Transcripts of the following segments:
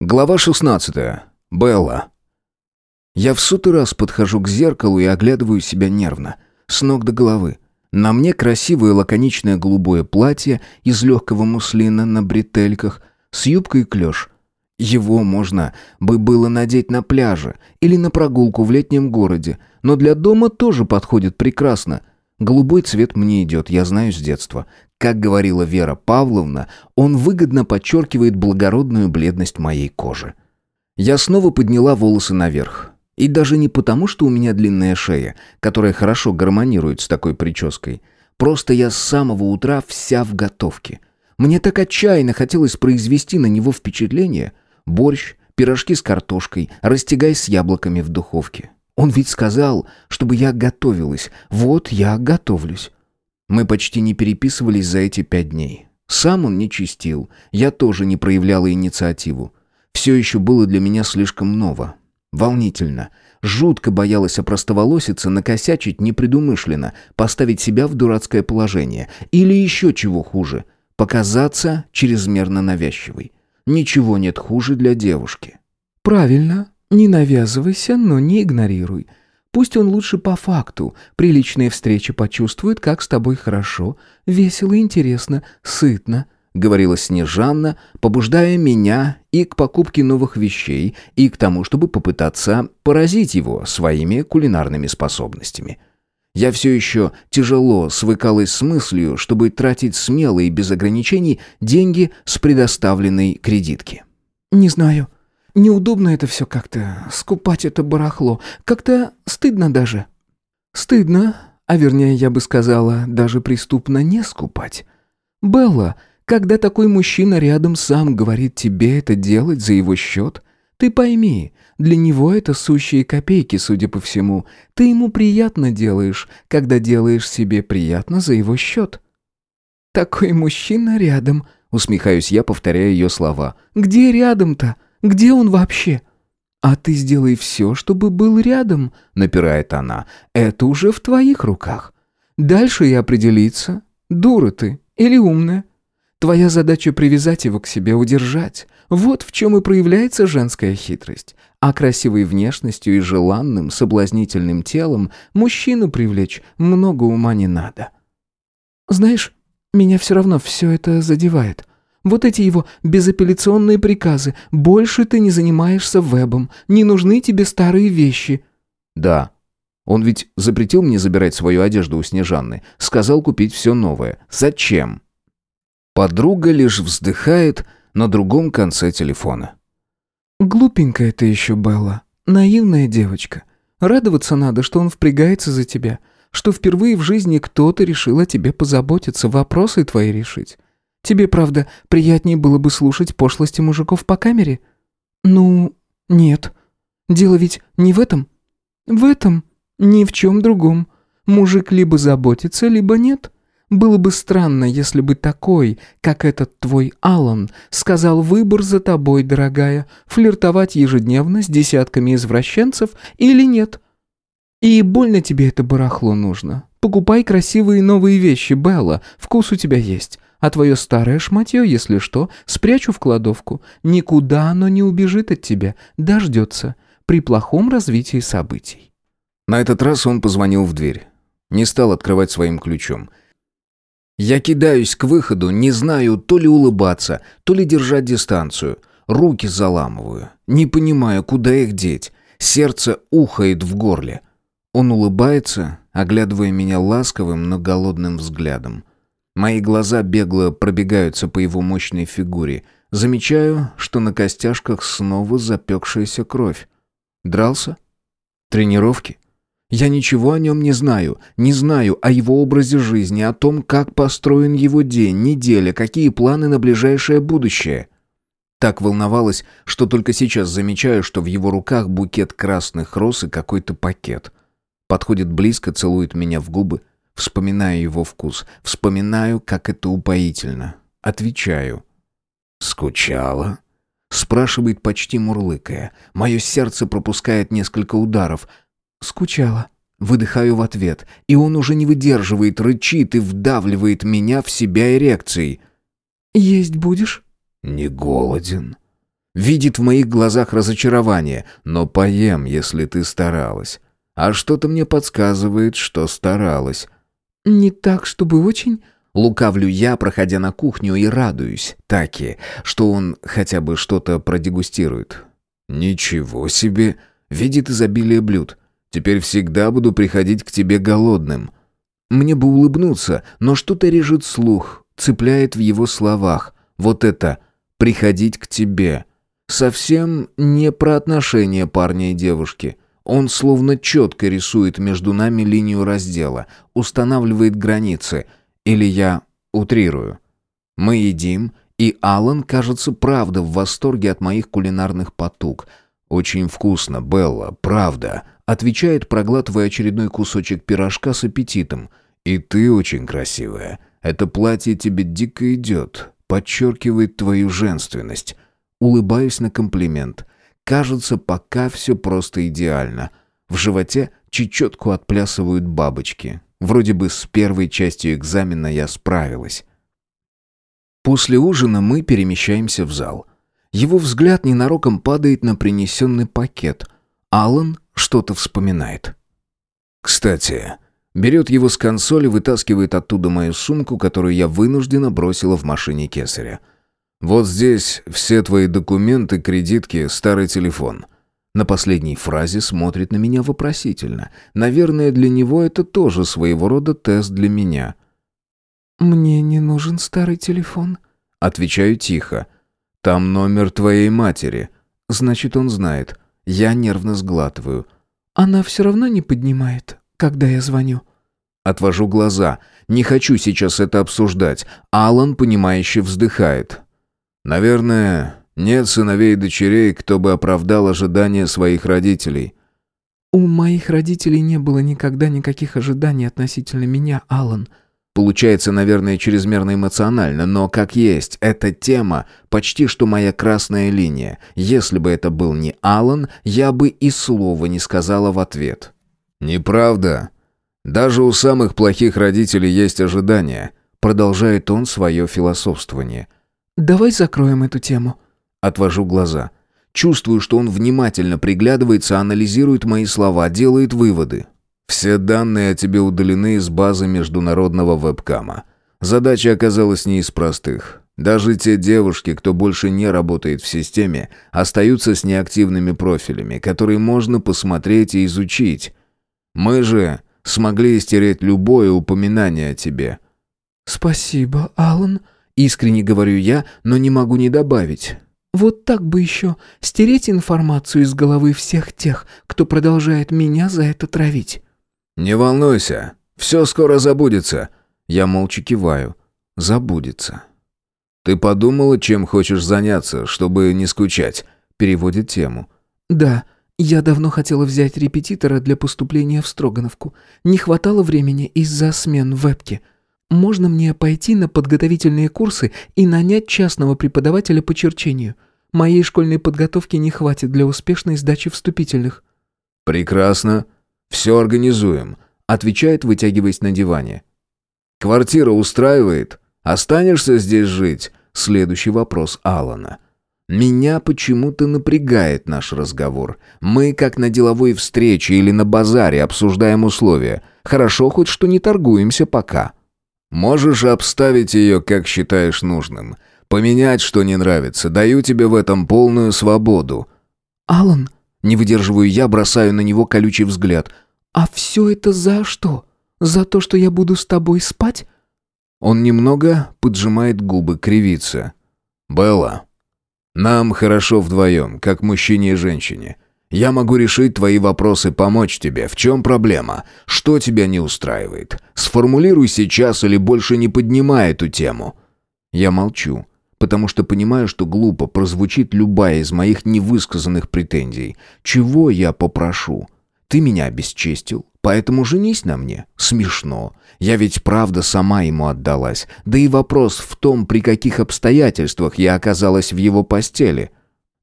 Глава 16. Белла. Я в сотый раз подхожу к зеркалу и оглядываю себя нервно, с ног до головы. На мне красивое лаконичное голубое платье из легкого муслина на бретельках с юбкой клеш. Его можно бы было надеть на пляже или на прогулку в летнем городе, но для дома тоже подходит прекрасно. Голубой цвет мне идет, я знаю с детства. Как говорила Вера Павловна, он выгодно подчеркивает благородную бледность моей кожи. Я снова подняла волосы наверх. И даже не потому, что у меня длинная шея, которая хорошо гармонирует с такой прической. Просто я с самого утра вся в готовке. Мне так отчаянно хотелось произвести на него впечатление. Борщ, пирожки с картошкой, растягай с яблоками в духовке. Он ведь сказал, чтобы я готовилась. Вот я готовлюсь. Мы почти не переписывались за эти пять дней. Сам он не чистил, я тоже не проявляла инициативу. Все еще было для меня слишком ново. Волнительно. Жутко боялась опростоволоситься, накосячить непредумышленно, поставить себя в дурацкое положение. Или еще чего хуже. Показаться чрезмерно навязчивой. Ничего нет хуже для девушки. «Правильно. Не навязывайся, но не игнорируй. Пусть он лучше по факту. При личной встрече почувствует, как с тобой хорошо, весело, интересно, сытно», — говорила Снежанна, побуждая меня и к покупке новых вещей, и к тому, чтобы попытаться поразить его своими кулинарными способностями. Я все еще тяжело свыкалась с мыслью, чтобы тратить смело и без ограничений деньги с предоставленной кредитки. «Не знаю», Неудобно это все как-то, скупать это барахло. Как-то стыдно даже». «Стыдно, а вернее, я бы сказала, даже преступно не скупать. Белла, когда такой мужчина рядом сам говорит тебе это делать за его счет, ты пойми, для него это сущие копейки, судя по всему. Ты ему приятно делаешь, когда делаешь себе приятно за его счет». «Такой мужчина рядом», — усмехаюсь я, повторяя ее слова. «Где рядом-то?» Где он вообще?» «А ты сделай все, чтобы был рядом», — напирает она. «Это уже в твоих руках. Дальше и определиться, дура ты или умная. Твоя задача привязать его к себе, удержать. Вот в чем и проявляется женская хитрость. А красивой внешностью и желанным, соблазнительным телом мужчину привлечь много ума не надо. Знаешь, меня все равно все это задевает. Вот эти его безапелляционные приказы. Больше ты не занимаешься вебом. Не нужны тебе старые вещи». «Да. Он ведь запретил мне забирать свою одежду у Снежанны. Сказал купить все новое. Зачем?» Подруга лишь вздыхает на другом конце телефона. «Глупенькая ты еще, Белла. Наивная девочка. Радоваться надо, что он впрягается за тебя, что впервые в жизни кто-то решил о тебе позаботиться, вопросы твои решить. Тебе, правда, приятнее было бы слушать пошлости мужиков по камере? Ну, нет. Дело ведь не в этом. В этом, ни в чем другом. Мужик либо заботится, либо нет. Было бы странно, если бы такой, как этот твой Алан, сказал выбор за тобой, дорогая, флиртовать ежедневно с десятками извращенцев или нет. И больно тебе это барахло нужно. Покупай красивые новые вещи, Белла, вкус у тебя есть. А твое старое шматье, если что, спрячу в кладовку. Никуда оно не убежит от тебя, дождется. При плохом развитии событий». На этот раз он позвонил в дверь. Не стал открывать своим ключом. Я кидаюсь к выходу, не знаю, то ли улыбаться, то ли держать дистанцию. Руки заламываю. Не понимаю, куда их деть. Сердце ухает в горле. Он улыбается, оглядывая меня ласковым, но голодным взглядом. Мои глаза бегло пробегаются по его мощной фигуре. Замечаю, что на костяшках снова запекшаяся кровь. Дрался? Тренировки? Я ничего о нем не знаю. Не знаю о его образе жизни, о том, как построен его день, неделя, какие планы на ближайшее будущее. Так волновалась, что только сейчас замечаю, что в его руках букет красных роз и какой-то пакет. Подходит близко, целует меня в губы. Вспоминаю его вкус. Вспоминаю, как это упоительно. Отвечаю. «Скучала?» Спрашивает почти мурлыкая. Мое сердце пропускает несколько ударов. «Скучала». Выдыхаю в ответ, и он уже не выдерживает, рычит и вдавливает меня в себя эрекцией. «Есть будешь?» «Не голоден». Видит в моих глазах разочарование, но поем, если ты старалась. А что-то мне подсказывает, что старалась. Не так, чтобы очень... Лукавлю я, проходя на кухню, и радуюсь Таки, что он хотя бы что-то продегустирует. «Ничего себе! Видит изобилие блюд. Теперь всегда буду приходить к тебе голодным». Мне бы улыбнуться, но что-то режет слух, цепляет в его словах. Вот это «приходить к тебе». Совсем не про отношения парня и девушки. Он словно четко рисует между нами линию раздела, устанавливает границы. Или я утрирую. Мы едим, и Алан, кажется, правда в восторге от моих кулинарных потуг. «Очень вкусно, Белла, правда», — отвечает, проглатывая очередной кусочек пирожка с аппетитом. «И ты очень красивая. Это платье тебе дико идет, подчеркивает твою женственность». Улыбаюсь на комплимент. Кажется, пока все просто идеально. В животе чечетку отплясывают бабочки. Вроде бы с первой частью экзамена я справилась. После ужина мы перемещаемся в зал. Его взгляд ненароком падает на принесенный пакет. Алан что-то вспоминает. «Кстати...» Берет его с консоли, вытаскивает оттуда мою сумку, которую я вынужденно бросила в машине кесаря. Вот здесь все твои документы, кредитки, старый телефон. На последней фразе смотрит на меня вопросительно. Наверное, для него это тоже своего рода тест для меня. Мне не нужен старый телефон, отвечаю тихо. Там номер твоей матери. Значит, он знает. Я нервно сглатываю. Она все равно не поднимает, когда я звоню. Отвожу глаза. Не хочу сейчас это обсуждать. Алан, понимающе вздыхает. Наверное, нет сыновей и дочерей, кто бы оправдал ожидания своих родителей. У моих родителей не было никогда никаких ожиданий относительно меня, Алан. Получается, наверное, чрезмерно эмоционально, но как есть, эта тема почти что моя красная линия. Если бы это был не Алан, я бы и слова не сказала в ответ. Неправда. Даже у самых плохих родителей есть ожидания, продолжает он свое философствование. «Давай закроем эту тему». Отвожу глаза. Чувствую, что он внимательно приглядывается, анализирует мои слова, делает выводы. Все данные о тебе удалены из базы международного вебкама. Задача оказалась не из простых. Даже те девушки, кто больше не работает в системе, остаются с неактивными профилями, которые можно посмотреть и изучить. Мы же смогли стереть любое упоминание о тебе. «Спасибо, Алан», Искренне говорю я, но не могу не добавить. Вот так бы еще стереть информацию из головы всех тех, кто продолжает меня за это травить. Не волнуйся, все скоро забудется. Я молча киваю. Забудется. Ты подумала, чем хочешь заняться, чтобы не скучать? Переводит тему. Да, я давно хотела взять репетитора для поступления в Строгановку. Не хватало времени из-за смен в вебке. Можно мне пойти на подготовительные курсы и нанять частного преподавателя по черчению? Моей школьной подготовки не хватит для успешной сдачи вступительных». «Прекрасно. Все организуем», — отвечает, вытягиваясь на диване. «Квартира устраивает? Останешься здесь жить?» Следующий вопрос Алана. Меня почему-то напрягает наш разговор. Мы, как на деловой встрече или на базаре, обсуждаем условия. Хорошо хоть что не торгуемся пока. Можешь обставить ее, как считаешь нужным. Поменять, что не нравится. Даю тебе в этом полную свободу». «Алан?» Не выдерживаю я, бросаю на него колючий взгляд. «А все это за что? За то, что я буду с тобой спать?» Он немного поджимает губы, кривится. «Белла, нам хорошо вдвоем, как мужчине и женщине. Я могу решить твои вопросы, помочь тебе. В чем проблема? Что тебя не устраивает? Сформулируй сейчас или больше не поднимай эту тему». Я молчу, потому что понимаю, что глупо прозвучит любая из моих невысказанных претензий. Чего я попрошу? Ты меня обесчестил, поэтому женись на мне. Смешно. Я ведь правда сама ему отдалась. Да и вопрос в том, при каких обстоятельствах я оказалась в его постели.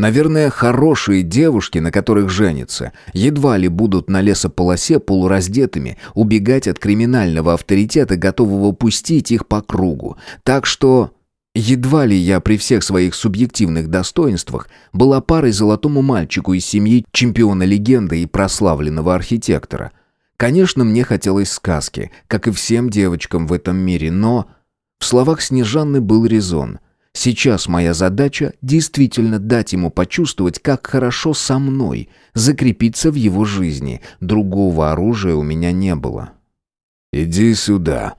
Наверное, хорошие девушки, на которых женятся, едва ли будут на лесополосе полураздетыми убегать от криминального авторитета, готового пустить их по кругу. Так что Едва ли я при всех своих субъективных достоинствах была парой золотому мальчику из семьи чемпиона легенды и прославленного архитектора. Конечно, мне хотелось сказки, как и всем девочкам в этом мире, но... В словах Снежанны был резон. Сейчас моя задача действительно дать ему почувствовать, как хорошо со мной, закрепиться в его жизни. Другого оружия у меня не было. «Иди сюда»,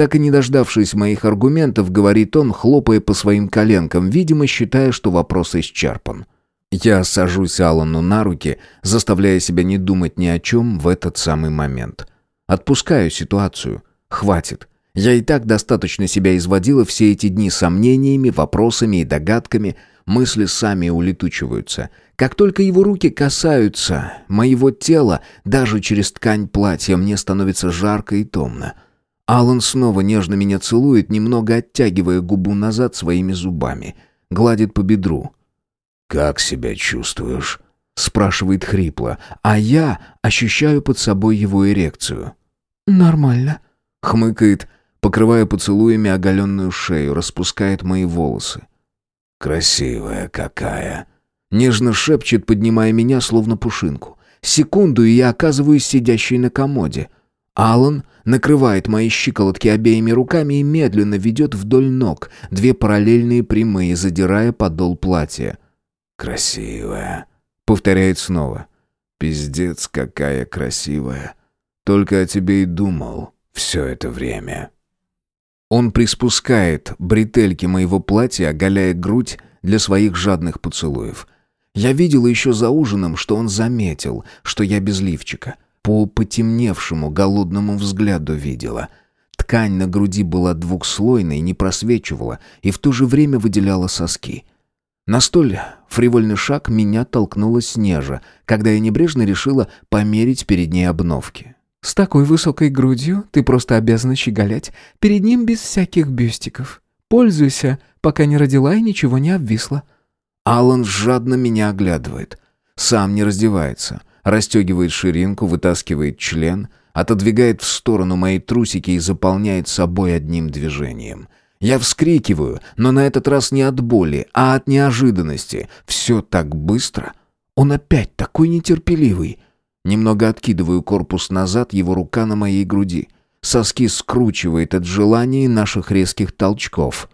так и не дождавшись моих аргументов, говорит он, хлопая по своим коленкам, видимо, считая, что вопрос исчерпан. Я сажусь Аллану на руки, заставляя себя не думать ни о чем в этот самый момент. Отпускаю ситуацию. Хватит. Я и так достаточно себя изводила все эти дни сомнениями, вопросами и догадками. Мысли сами улетучиваются. Как только его руки касаются моего тела, даже через ткань платья, мне становится жарко и томно. Алан снова нежно меня целует, немного оттягивая губу назад своими зубами. Гладит по бедру. «Как себя чувствуешь?» спрашивает хрипло, а я ощущаю под собой его эрекцию. «Нормально», — хмыкает, покрывая поцелуями оголенную шею, распускает мои волосы. «Красивая какая!» Нежно шепчет, поднимая меня, словно пушинку. Секунду, и я оказываюсь сидящей на комоде — Алан накрывает мои щиколотки обеими руками и медленно ведет вдоль ног, две параллельные прямые, задирая подол платья. «Красивая», — повторяет снова. «Пиздец, какая красивая. Только о тебе и думал все это время». Он приспускает бретельки моего платья, оголяя грудь для своих жадных поцелуев. Я видела еще за ужином, что он заметил, что я без лифчика — по потемневшему голодному взгляду видела. Ткань на груди была двухслойной, не просвечивала и в то же время выделяла соски. На столь фривольный шаг меня толкнула Снежа, когда я небрежно решила померить перед ней обновки. «С такой высокой грудью ты просто обязана щеголять перед ним без всяких бюстиков. Пользуйся, пока не родила и ничего не обвисло». Алан жадно меня оглядывает. Сам не раздевается. Расстегивает ширинку, вытаскивает член, отодвигает в сторону мои трусики и заполняет собой одним движением. Я вскрикиваю, но на этот раз не от боли, а от неожиданности. Все так быстро. Он опять такой нетерпеливый. Немного откидываю корпус назад, его рука на моей груди. Соски скручивает от желания наших резких толчков.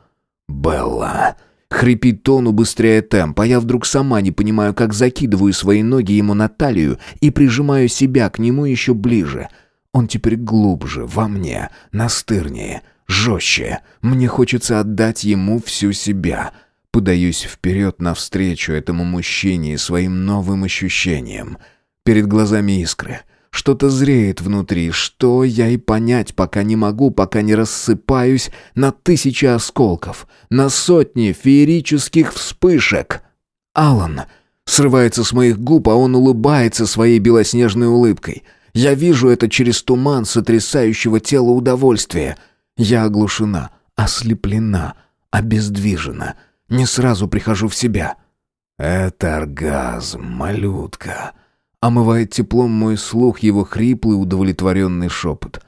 «Белла!» Хрипит он, убыстряя темп, а я вдруг сама не понимаю, как закидываю свои ноги ему на талию и прижимаю себя к нему еще ближе. Он теперь глубже, во мне, настырнее, жестче. Мне хочется отдать ему всю себя. Подаюсь вперед навстречу этому мужчине и своим новым ощущениям. Перед глазами искры — что-то зреет внутри, что я и понять пока не могу, пока не рассыпаюсь на тысячи осколков, на сотни феерических вспышек. Алан срывается с моих губ, а он улыбается своей белоснежной улыбкой. Я вижу это через туман сотрясающего тела удовольствия. Я оглушена, ослеплена, обездвижена. Не сразу прихожу в себя. Это оргазм, малютка. Омывает теплом мой слух его хриплый удовлетворенный шепот.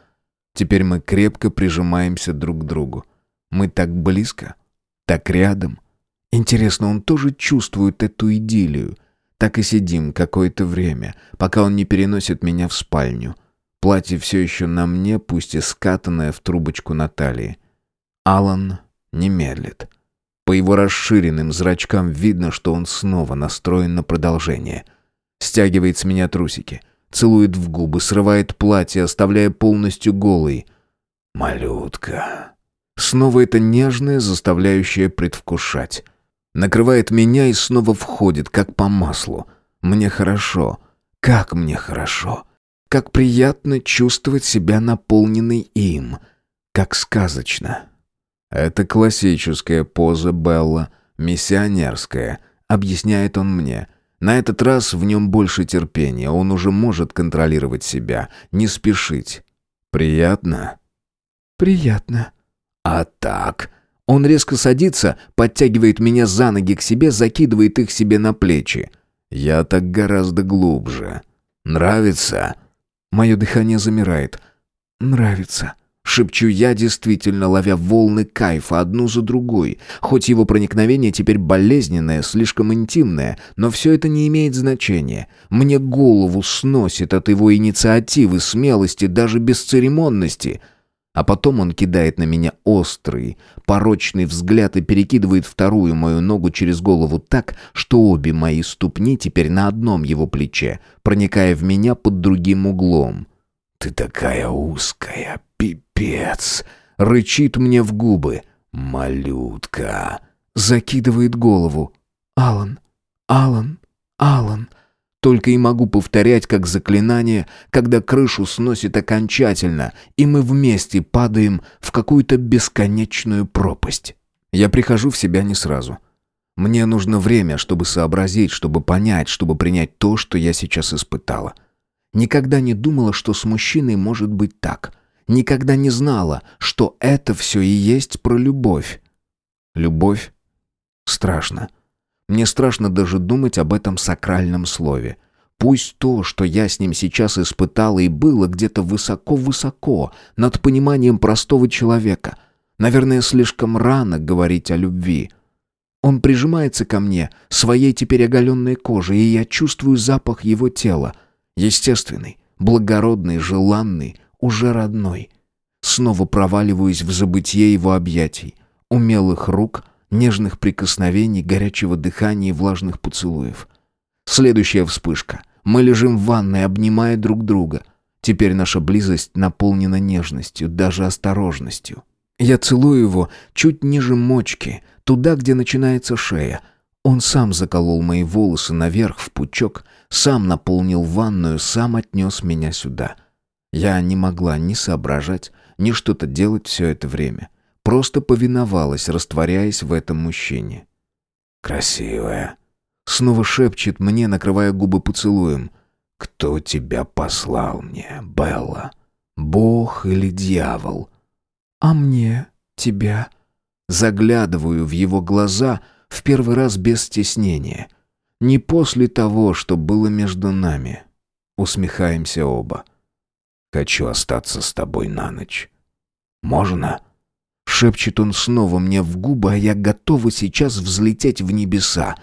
Теперь мы крепко прижимаемся друг к другу. Мы так близко, так рядом. Интересно, он тоже чувствует эту идиллию. Так и сидим какое-то время, пока он не переносит меня в спальню. Платье все еще на мне, пусть и скатанное в трубочку на талии. Алан не медлит. По его расширенным зрачкам видно, что он снова настроен на продолжение — Стягивает с меня трусики. Целует в губы, срывает платье, оставляя полностью голой. «Малютка». Снова это нежное, заставляющее предвкушать. Накрывает меня и снова входит, как по маслу. Мне хорошо. Как мне хорошо. Как приятно чувствовать себя наполненной им. Как сказочно. Это классическая поза Белла, миссионерская, объясняет он мне. На этот раз в нем больше терпения, он уже может контролировать себя, не спешить. Приятно? Приятно. А так? Он резко садится, подтягивает меня за ноги к себе, закидывает их себе на плечи. Я так гораздо глубже. Нравится? Мое дыхание замирает. Нравится. Шепчу я, действительно ловя волны кайфа одну за другой. Хоть его проникновение теперь болезненное, слишком интимное, но все это не имеет значения. Мне голову сносит от его инициативы, смелости, даже бесцеремонности. А потом он кидает на меня острый, порочный взгляд и перекидывает вторую мою ногу через голову так, что обе мои ступни теперь на одном его плече, проникая в меня под другим углом. «Ты такая узкая, пипец!» — рычит мне в губы. «Малютка!» — закидывает голову. «Алан, Алан, Алан!» Только и могу повторять как заклинание, когда крышу сносит окончательно, и мы вместе падаем в какую-то бесконечную пропасть. Я прихожу в себя не сразу. Мне нужно время, чтобы сообразить, чтобы понять, чтобы принять то, что я сейчас испытала. — Никогда не думала, что с мужчиной может быть так. Никогда не знала, что это все и есть про любовь. Любовь? Страшно. Мне страшно даже думать об этом сакральном слове. Пусть то, что я с ним сейчас испытала и было где-то высоко-высоко, над пониманием простого человека. Наверное, слишком рано говорить о любви. Он прижимается ко мне, своей теперь оголенной кожей, и я чувствую запах его тела — Естественный, благородный, желанный, уже родной. Снова проваливаюсь в забытье его объятий, умелых рук, нежных прикосновений, горячего дыхания и влажных поцелуев. Следующая вспышка. Мы лежим в ванной, обнимая друг друга. Теперь наша близость наполнена нежностью, даже осторожностью. Я целую его чуть ниже мочки, туда, где начинается шея. Он сам заколол мои волосы наверх в пучок, сам наполнил ванную, сам отнес меня сюда. Я не могла ни соображать, ни что-то делать все это время. Просто повиновалась, растворяясь в этом мужчине. «Красивая», — снова шепчет мне, накрывая губы поцелуем. «Кто тебя послал мне, Белла? Бог или дьявол?» «А мне тебя?» Заглядываю в его глаза в первый раз без стеснения — не после того, что было между нами. Усмехаемся оба. Хочу остаться с тобой на ночь. Можно? Шепчет он снова мне в губы, а я готова сейчас взлететь в небеса.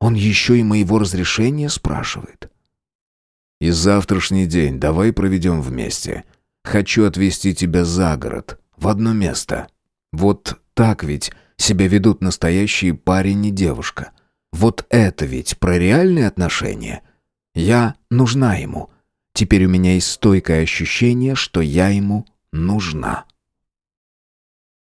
Он еще и моего разрешения спрашивает. И завтрашний день давай проведем вместе. Хочу отвезти тебя за город, в одно место. Вот так ведь себя ведут настоящие парень и девушка. Вот это ведь про реальные отношения. Я нужна ему. Теперь у меня есть стойкое ощущение, что я ему нужна.